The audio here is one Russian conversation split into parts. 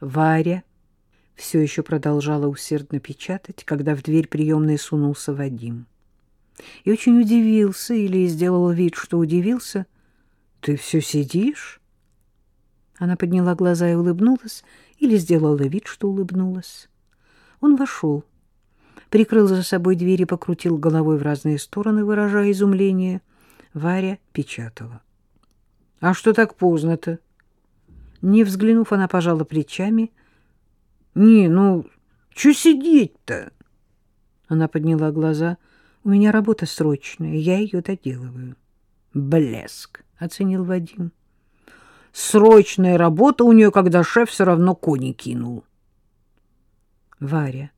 Варя все еще продолжала усердно печатать, когда в дверь приемной сунулся Вадим. И очень удивился или сделал вид, что удивился. «Ты все сидишь?» Она подняла глаза и улыбнулась, или сделала вид, что улыбнулась. Он вошел, прикрыл за собой дверь и покрутил головой в разные стороны, выражая изумление. Варя печатала. — А что так поздно-то? Не взглянув, она пожала плечами. — Не, ну, что сидеть-то? Она подняла глаза. — У меня работа срочная, я ее доделываю. — Блеск, — оценил Вадим. — Срочная работа у нее, когда шеф все равно кони кинул. Варя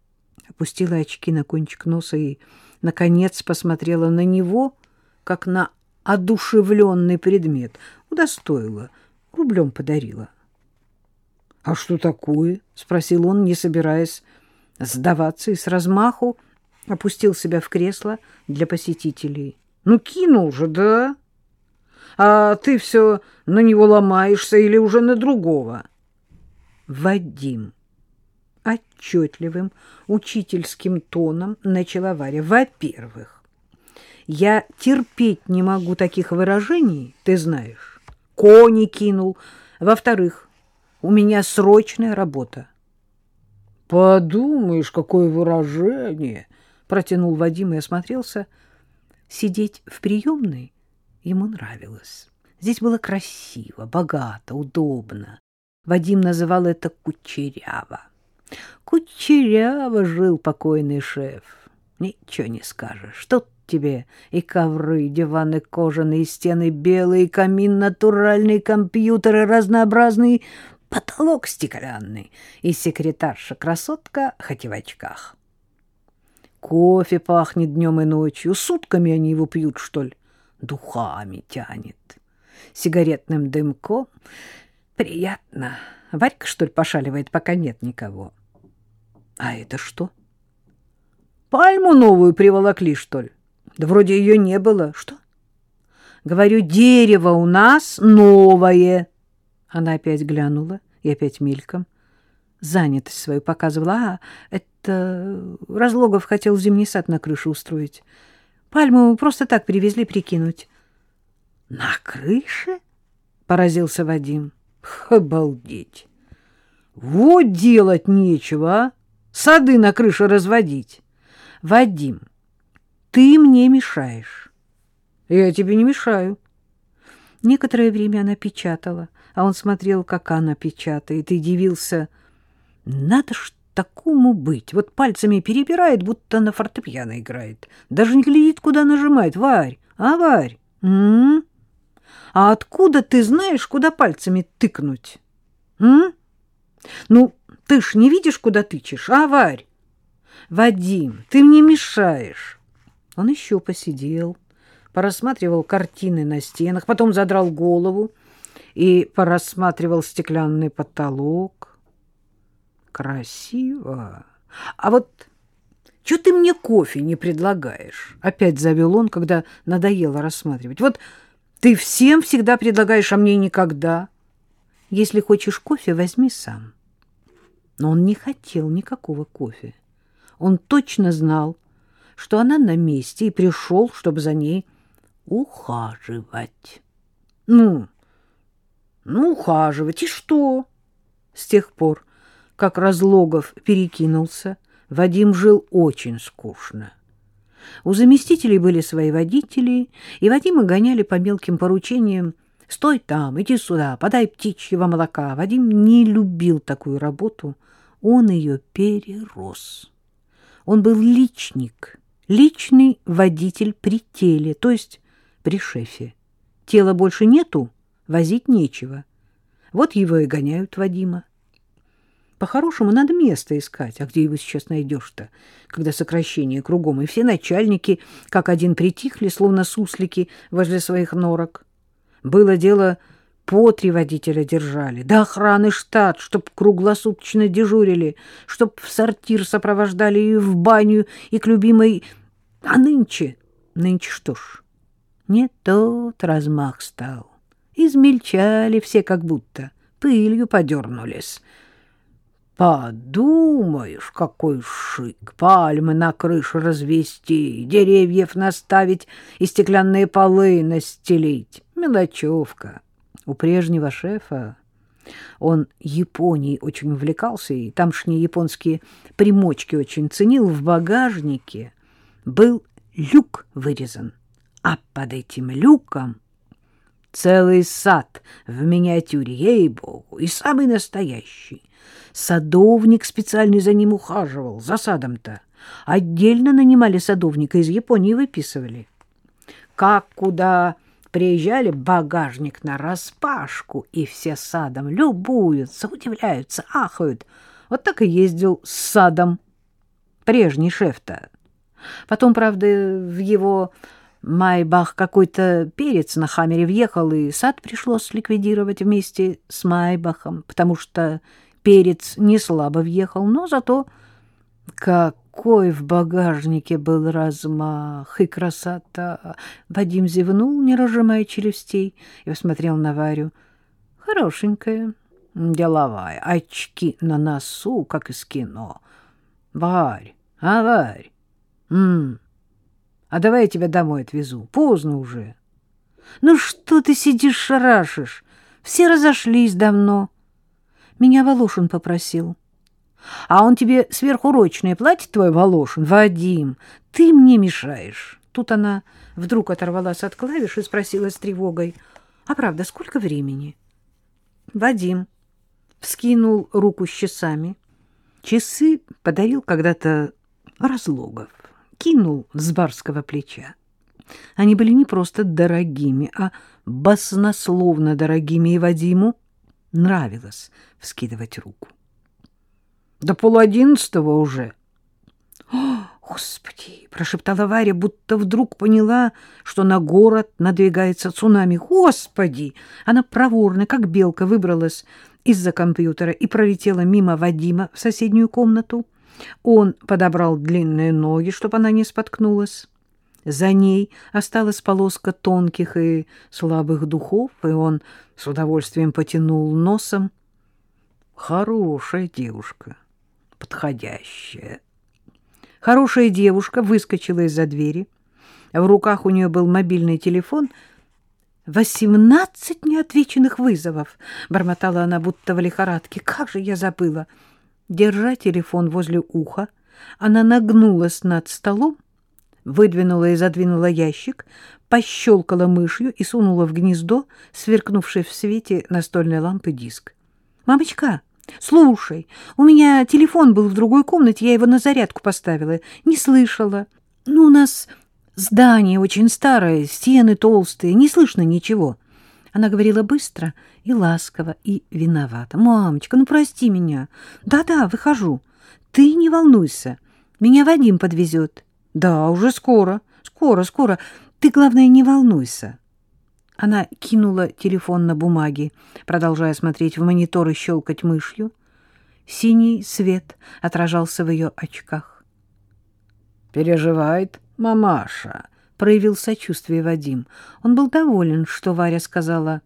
опустила очки на кончик носа и, наконец, посмотрела на него, как на одушевленный предмет. Удостоила, рублем подарила. — А что такое? — спросил он, не собираясь сдаваться, и с размаху опустил себя в кресло для посетителей. — Ну, кинул же, да? А ты все на него ломаешься или уже на другого? — Вадим отчетливым учительским тоном начала Варя. Во-первых, я терпеть не могу таких выражений, ты знаешь. Кони кинул. Во-вторых, у меня срочная работа. Подумаешь, какое выражение, протянул Вадим и осмотрелся. Сидеть в приемной ему нравилось. Здесь было красиво, богато, удобно. Вадим называл это кучеряво. Кучеряво жил покойный шеф. Ничего не скажешь. Тут тебе и ковры, диваны кожаные, стены белые, камин натуральный, компьютеры разнообразный, потолок стеклянный и секретарша-красотка, хоть и в очках. Кофе пахнет днем и ночью. Сутками они его пьют, что ли? Духами тянет. Сигаретным дымком. Приятно. Варька, что ли, пошаливает, пока нет никого. — а это что? Пальму новую приволокли, что ли? Да вроде ее не было. Что? Говорю, дерево у нас новое. Она опять глянула и опять мельком. Занятость свою показывала. А, это Разлогов хотел зимний сад на крышу устроить. Пальму просто так привезли прикинуть. — На крыше? — поразился Вадим. — Обалдеть! Вот делать нечего, а! сады на крыше разводить. Вадим, ты мне мешаешь. Я тебе не мешаю. Некоторое время она печатала, а он смотрел, как она печатает, и дивился. Надо ж такому быть. Вот пальцами перебирает, будто на фортепиано играет. Даже не глядит, куда нажимает. Варь, а, Варь? М -м -м? А откуда ты знаешь, куда пальцами тыкнуть? М? Ну, ты ж не видишь, куда тычешь, а, Варь? Вадим, ты мне мешаешь. Он еще посидел, порассматривал картины на стенах, потом задрал голову и порассматривал стеклянный потолок. Красиво. А вот что ты мне кофе не предлагаешь? Опять завел он, когда надоело рассматривать. Вот ты всем всегда предлагаешь, а мне никогда. Если хочешь кофе, возьми сам. Но он не хотел никакого кофе. Он точно знал, что она на месте, и пришел, чтобы за ней ухаживать. Ну, ну, ухаживать, и что? С тех пор, как Разлогов перекинулся, Вадим жил очень скучно. У заместителей были свои водители, и Вадима гоняли по мелким поручениям «Стой там, иди сюда, подай птичьего молока». Вадим не любил такую работу — он ее перерос. Он был личник, личный водитель при теле, то есть при шефе. Тела больше нету, возить нечего. Вот его и гоняют Вадима. По-хорошему, надо место искать. А где его сейчас найдешь-то, когда сокращение кругом, и все начальники, как один, притихли, словно суслики возле своих норок. Было дело по три водителя держали, да охраны штат, чтоб круглосуточно дежурили, чтоб в сортир сопровождали и в баню, и к любимой... А нынче... Нынче что ж, не тот размах стал. Измельчали все как будто, пылью подернулись. Подумаешь, какой шик! Пальмы на крыше развести, деревьев наставить и стеклянные полы настелить. Мелочевка. У прежнего шефа он Японией очень увлекался, и тамшние японские примочки очень ценил. В багажнике был люк вырезан, а под этим люком целый сад в миниатюре, ей-богу, и самый настоящий. Садовник специально за ним ухаживал, за садом-то. Отдельно нанимали садовника, из Японии выписывали. Как куда приезжали, багажник на распашку, и все садом любуются, удивляются, ахают. Вот так и ездил с садом прежний шеф-то. Потом, правда, в его Майбах какой-то перец на хаммере въехал, и сад пришлось ликвидировать вместе с Майбахом, потому что перец не слабо въехал, но зато какой в багажнике был размах и красота! Вадим зевнул, не разжимая челюстей, и посмотрел на Варю. Хорошенькая, деловая, очки на носу, как из кино. Варь, а, Варь? М -м. А давай я тебя домой отвезу. Поздно уже. Ну что ты сидишь шарашишь? Все разошлись давно. Меня Волошин попросил. А он тебе сверхурочное платье твой, Волошин? Вадим, ты мне мешаешь. Тут она вдруг оторвалась от клавиш и спросила с тревогой. А правда, сколько времени? Вадим вскинул руку с часами. Часы подарил когда-то Разлогов кинул с барского плеча. Они были не просто дорогими, а баснословно дорогими, и Вадиму нравилось вскидывать руку. До полуодиннадцатого уже. О, Господи! — прошептала Варя, будто вдруг поняла, что на город надвигается цунами. Господи! Она проворно, как белка, выбралась из-за компьютера и пролетела мимо Вадима в соседнюю комнату. Он подобрал длинные ноги, чтобы она не споткнулась. За ней осталась полоска тонких и слабых духов, и он с удовольствием потянул носом. Хорошая девушка, подходящая. Хорошая девушка выскочила из-за двери. В руках у нее был мобильный телефон. «Восемнадцать неотвеченных вызовов!» — бормотала она, будто в лихорадке. «Как же я забыла!» Держа телефон возле уха, она нагнулась над столом, выдвинула и задвинула ящик, пощелкала мышью и сунула в гнездо, сверкнувший в свете настольной лампы диск. «Мамочка, слушай, у меня телефон был в другой комнате, я его на зарядку поставила, не слышала. Ну, у нас здание очень старое, стены толстые, не слышно ничего». Она говорила быстро и ласково, и виновата. «Мамочка, ну прости меня. Да-да, выхожу. Ты не волнуйся. Меня Вадим подвезет». «Да, уже скоро. Скоро, скоро. Ты, главное, не волнуйся». Она кинула телефон на бумаги, продолжая смотреть в монитор и щелкать мышью. Синий свет отражался в ее очках. «Переживает мамаша», проявил сочувствие Вадим. Он был доволен, что Варя сказала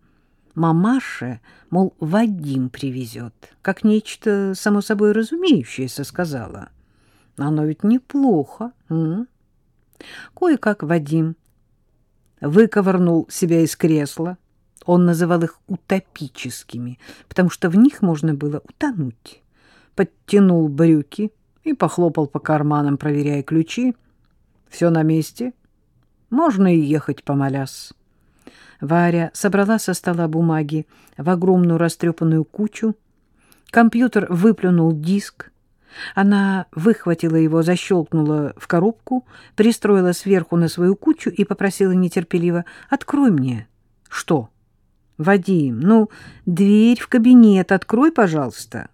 «мамаше», мол, Вадим привезет, как нечто само собой разумеющееся сказала. Оно ведь неплохо. Кое-как Вадим выковырнул себя из кресла. Он называл их утопическими, потому что в них можно было утонуть. Подтянул брюки и похлопал по карманам, проверяя ключи. Все на месте — можно и ехать, помолясь. Варя собрала со стола бумаги в огромную растрепанную кучу. Компьютер выплюнул диск. Она выхватила его, защелкнула в коробку, пристроила сверху на свою кучу и попросила нетерпеливо «Открой мне». «Что?» «Вадим, ну, дверь в кабинет открой, пожалуйста».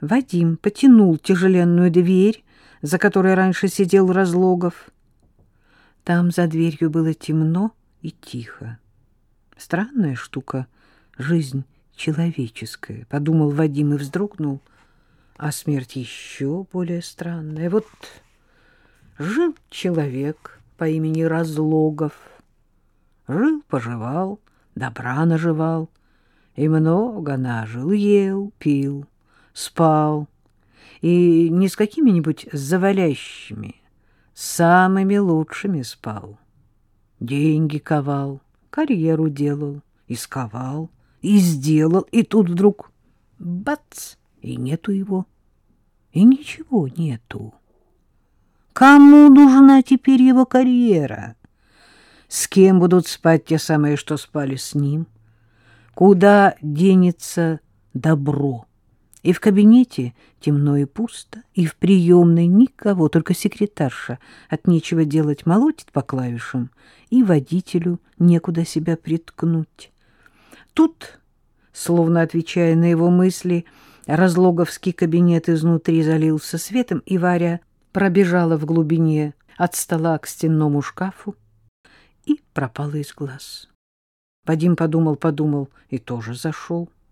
Вадим потянул тяжеленную дверь, за которой раньше сидел Разлогов. Там за дверью было темно и тихо. Странная штука — жизнь человеческая, — подумал Вадим и вздрогнул. А смерть еще более странная. Вот жил человек по имени Разлогов. Жил-поживал, добра наживал, и много нажил, ел, пил, спал, и не с какими-нибудь завалящими, самыми лучшими спал. Деньги ковал, карьеру делал, и сковал, и сделал, и тут вдруг бац, и нету его, и ничего нету. Кому нужна теперь его карьера? С кем будут спать те самые, что спали с ним? Куда денется добро? И в кабинете темно и пусто, и в приемной никого, только секретарша от нечего делать молотит по клавишам, и водителю некуда себя приткнуть. Тут, словно отвечая на его мысли, разлоговский кабинет изнутри залился светом, и Варя пробежала в глубине от стола к стенному шкафу и пропала из глаз. Вадим подумал-подумал и тоже зашел.